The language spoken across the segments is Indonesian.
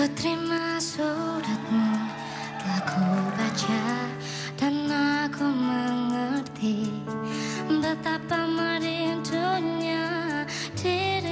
Keterima suratmu telah ku baca dan aku mengerti betapa merindunya dirimu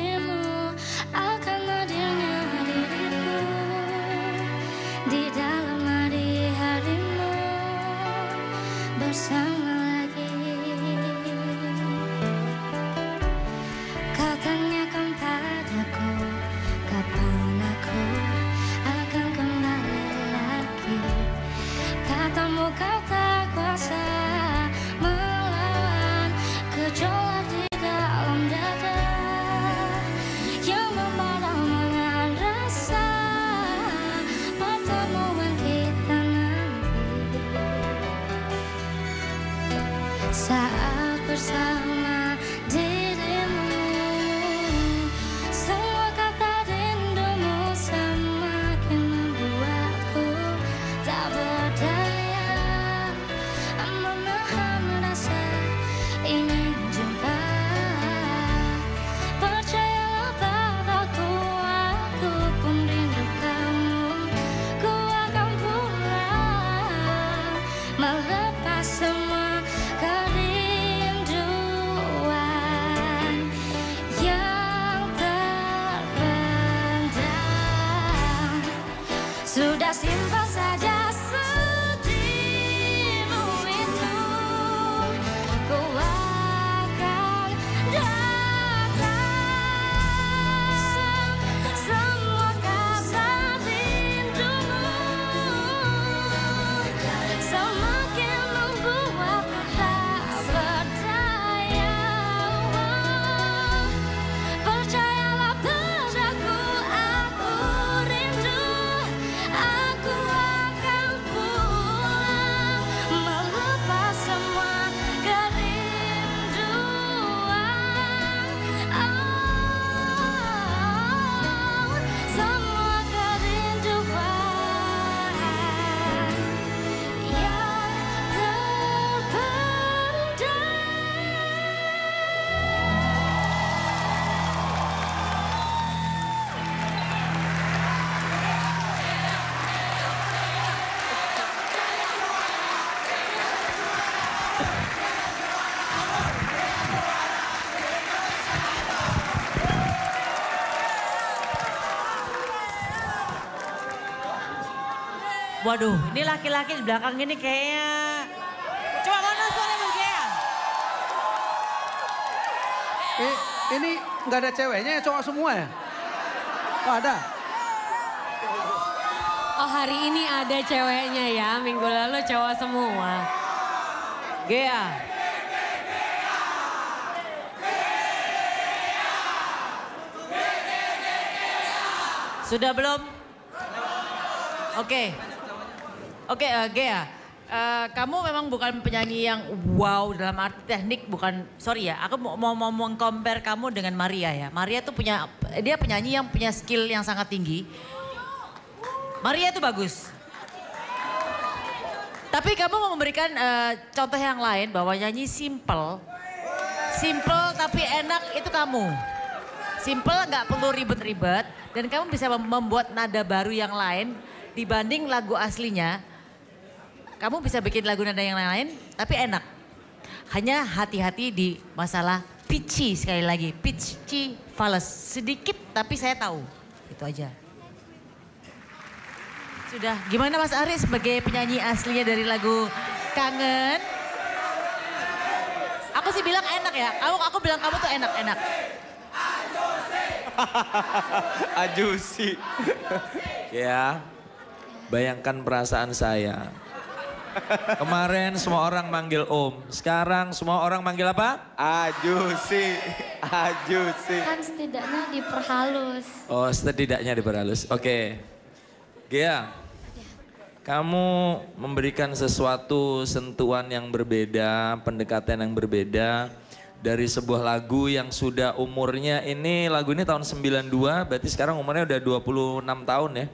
sudah simpan Waduh, ini laki-laki di belakang ini kayaknya... Coba mana suara Mas Gea? Eh, ini nggak ada ceweknya ya cowok semua ya? Oh ada? Oh hari ini ada ceweknya ya, minggu lalu cowok semua. Gea. Sudah belum? Oke. Oke, eh, Gea. Eh, kamu memang bukan penyanyi yang wow dalam arti teknik bukan sorry ya aku mau mau mau mengcompare kamu dengan Maria ya. Maria tuh punya dia penyanyi yang punya skill yang sangat tinggi. Maria itu bagus. Tapi kamu mau memberikan eh, contoh yang lain bahwa nyanyi simple. Simple tapi enak itu kamu. Simple nggak perlu ribet-ribet. Dan kamu bisa mem- membuat nada baru yang lain dibanding lagu aslinya kamu bisa bikin lagu nada yang lain tapi enak. Hanya hati-hati di masalah pitchy sekali lagi. Pitchy fals. Sedikit tapi saya tahu. Itu aja. Sudah, gimana Mas Ari sebagai penyanyi aslinya dari lagu Kangen? Aku sih bilang enak ya. Aku aku bilang kamu tuh enak-enak. Ajusi. ya, bayangkan perasaan saya. Kemarin semua orang manggil Om, sekarang semua orang manggil apa? Ajusi, Ajusi. Kan setidaknya diperhalus. Oh, setidaknya diperhalus. Oke. Gia, kamu memberikan sesuatu sentuhan yang berbeda, pendekatan yang berbeda dari sebuah lagu yang sudah umurnya ini lagu ini tahun 92, berarti sekarang umurnya udah 26 tahun ya.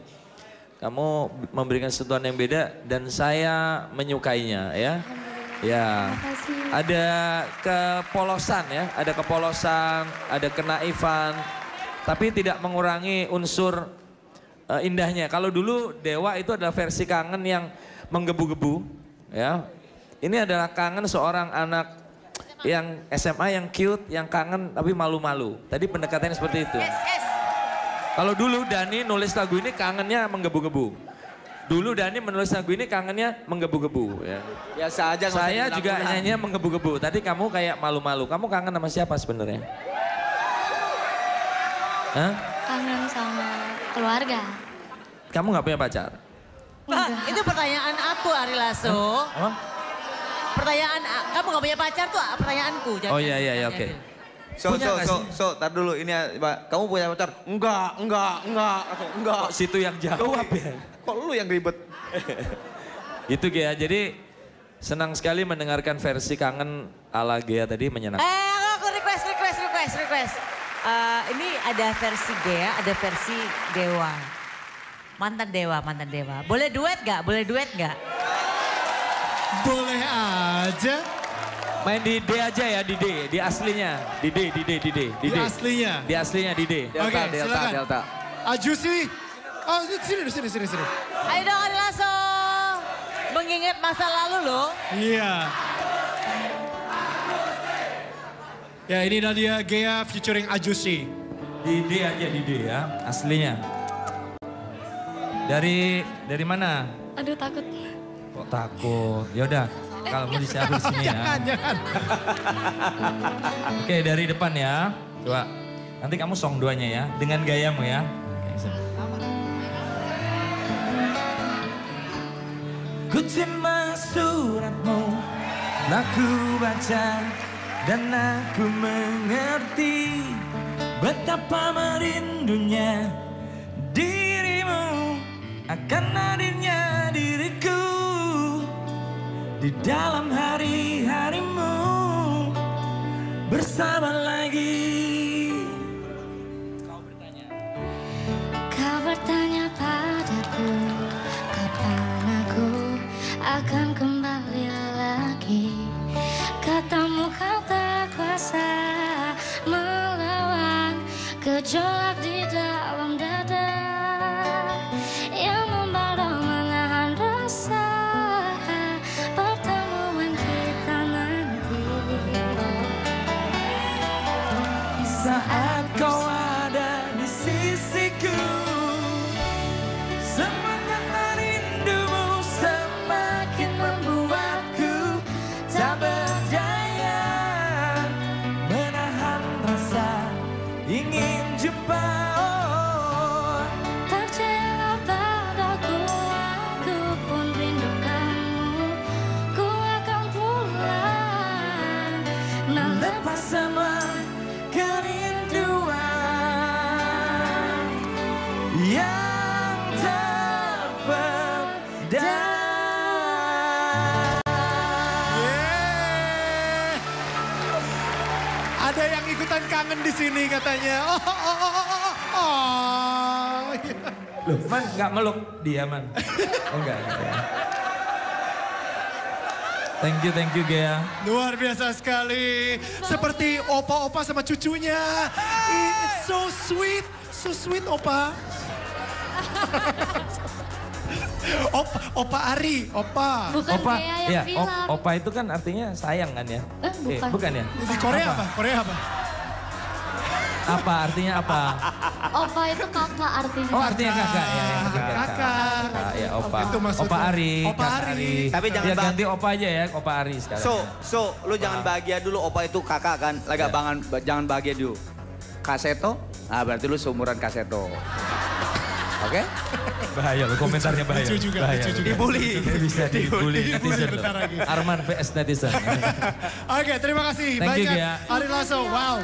Kamu memberikan sentuhan yang beda dan saya menyukainya ya. Ya. Ada kepolosan ya, ada kepolosan, ada kenaifan, tapi tidak mengurangi unsur eh, indahnya. Kalau dulu Dewa itu adalah versi kangen yang menggebu-gebu, ya. Ini adalah kangen seorang anak yang SMA yang cute, yang kangen tapi malu-malu. Tadi pendekatannya seperti itu. Kalau dulu Dani nulis lagu ini kangennya menggebu-gebu. Dulu Dani menulis lagu ini kangennya menggebu-gebu. Ya. Biasa aja. nggak Saya juga nyanyinya menggebu-gebu. Tadi kamu kayak malu-malu. Kamu kangen sama siapa sebenarnya? Hah? Kangen sama keluarga. Kamu nggak punya pacar? Pak, itu pertanyaan aku Ari Lasso. Apa? Pertanyaan, kamu gak punya pacar tuh pertanyaanku. jangan- Oh iya iya iya oke. So, Punya so, so, sih? so, tar dulu ini Pak. Kamu punya pacar? Enggak, enggak, enggak, enggak. Kok situ yang jawab ya? Kok lu yang ribet? Gitu Gea. Jadi senang sekali mendengarkan versi kangen ala Gea tadi menyenangkan. Eh, aku request, request, request, request. Eh, ini ada versi Gea, ada versi Dewa. Mantan Dewa, mantan Dewa. Boleh duet gak? Boleh duet gak? Boleh aja. Main di D aja ya, di D, di aslinya. Di D, di D, di D, di Di D. aslinya. Di aslinya di D. Delta, Oke, delta, silakan. delta. Ajusi. Oh, sini, sini, sini, sini. Ayo dong Ari Lasso. Mengingat masa lalu loh. Iya. Ya ini Nadia Gea featuring Ajusi. Di D aja di D ya, aslinya. Dari dari mana? Aduh takut. Kok takut? Ya udah, kalau mau disiapin sini ya. Jangan, jangan. Oke, dari depan ya. Coba. Nanti kamu song duanya ya, dengan gayamu ya. Ku suratmu, aku baca dan aku mengerti betapa merindunya dirimu akan hadirnya di dalam hari-harimu bersama lagi. Ikutan kangen di sini katanya. Oh, oh, oh, oh, oh, oh. oh. Loh, Man nggak meluk dia, Man. Oh enggak, enggak ya. Thank you, thank you, Gea. Luar biasa sekali. Seperti opa-opa sama cucunya. It's so sweet. So sweet opa. opa, opa Ari, opa. bukan Opa, Dea yang ya, bilang. op- opa itu kan artinya sayang kan ya? Eh, bukan. bukan ya? Di Korea apa? Korea apa? Apa artinya apa? Opa itu kakak artinya. Oh artinya kakak ya, ya kakak. Kakak. Kakak, ya opa. Itu maksudnya. Opa Ari, Opa kakak Ari. Tapi jangan ya, ganti opa aja ya, opa Ari sekarang. So, so, lu jangan bahagia dulu. Opa itu kakak kan. Lagi Ya. bangan, jangan bahagia dulu. Kaseto, ah berarti lu seumuran Kaseto. Oke? bahaya loh, komentarnya bahaya. Lucu juga, bahaya lucu juga. Dibully. Bisa dibully Dibully netizen lagi. Arman PS netizen. Oke, terima kasih Thank you, banyak. Gia. Ari Lasso, wow.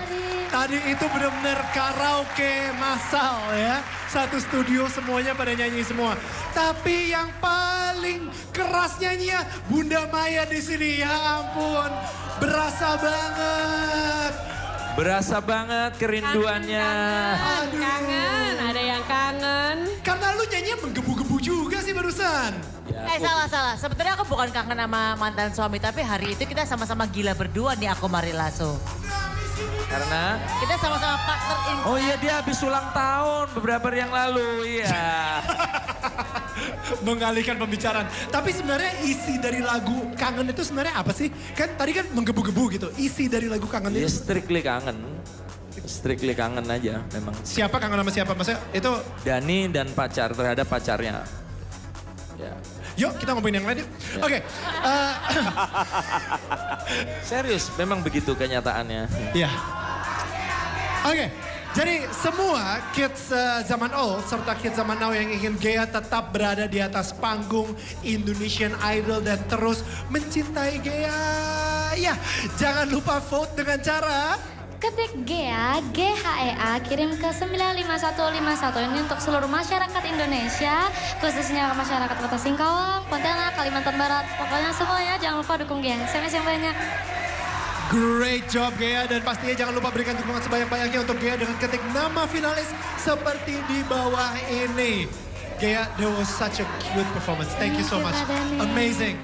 Tadi itu benar-benar karaoke massal ya. Satu studio semuanya pada nyanyi semua. Tapi yang paling keras nyanyinya Bunda Maya di sini. Ya ampun, berasa banget. Berasa banget kerinduannya. Aduh. Kangen, ada yang kangen. Karena lu nyanyinya menggebu-gebu juga sih barusan. Eh salah salah. Sebetulnya aku bukan kangen sama mantan suami, tapi hari itu kita sama-sama gila berdua nih aku Mari Lasso. Karena Kita sama-sama partner in Oh iya dia habis ulang tahun beberapa hari yang lalu. Iya. mengalihkan pembicaraan. Tapi sebenarnya isi dari lagu Kangen itu sebenarnya apa sih? Kan tadi kan menggebu-gebu gitu. Isi dari lagu Kangen Dia itu strictly kangen. Strictly kangen aja memang. siapa kangen sama siapa? Maksudnya itu Dani dan pacar terhadap pacarnya. Ya. Yuk kita ngomongin yang lain yuk. Oke. eh, Serius, memang begitu kenyataannya. Iya. Oke. Jadi semua kids eh, zaman old serta kids zaman now yang ingin Gea tetap berada di atas panggung Indonesian Idol dan terus mencintai Gea. Ya, jangan lupa vote dengan cara Ketik GEA, GHEA, kirim ke 95151 ini untuk seluruh masyarakat Indonesia, khususnya masyarakat Kota Singkawang, Pontianak, Kalimantan Barat. Pokoknya semuanya jangan lupa dukung GEA. SMS yang banyak. Great job Gea dan pastinya jangan lupa berikan dukungan sebanyak-banyaknya untuk Gea dengan ketik nama finalis seperti di bawah ini. Gea, that was such a cute performance. Thank you so much. Amazing.